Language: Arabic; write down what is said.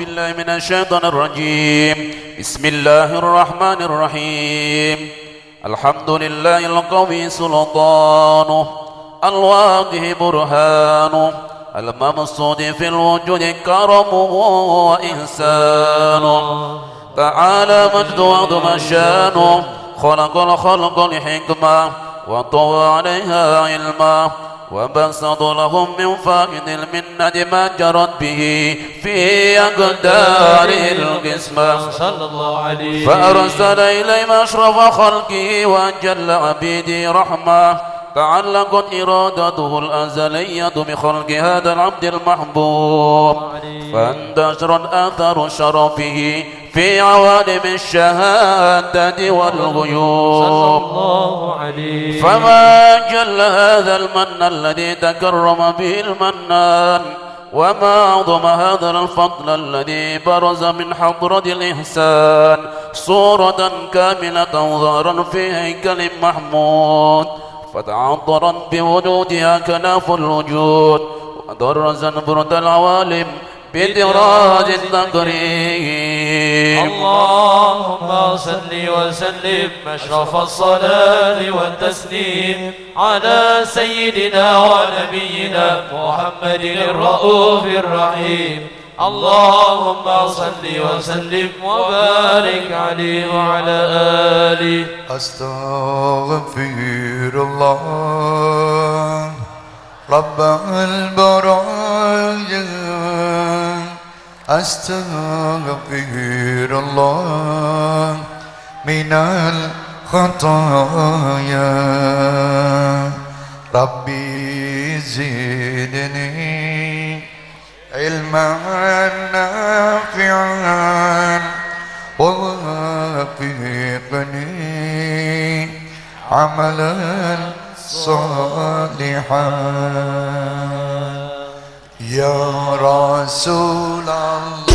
بالله من الشيطان الرجيم. بسم الله الرحمن الرحيم. الحمد لله القوي سلطانه الواقه برهانه المبسوط في الوجود كرمه وإحسانه تعالى مجد وعظم شأنه خلق الخلق لحكمة وطوى عليها علما. وبسط لهم من فائد المنة ما جرت به في أقدار القسمة. صلى الله عليه فأرسل إليهم أشرف خلقه وأجل عبيده رحمة. تعلقت إرادته الأزلية بخلق هذا العبد المحبوب. فانتشرت آثار شرفه في عوالم الشهادة والغيوب. الله عليه. فما جل هذا المن الذي تكرم به المنان؟ وما أعظم هذا الفضل الذي برز من حضرة الإحسان؟ صورة كاملة ظهرا في هيكل محمود. فتعطرت بوجودها كناف الوجود. ودرزا برد العوالم بدراج التقريب اللهم صل وسلم أشرف الصلاة والتسليم على سيدنا ونبينا محمد الرؤوف الرحيم. اللهم صل وسلم وبارك عليه وعلى آله. أستغفر الله رب البرايا أستغفر الله من الخطايا. ربي زدني علما نافعا ووفقني عملا صالحا. يا رسول الله.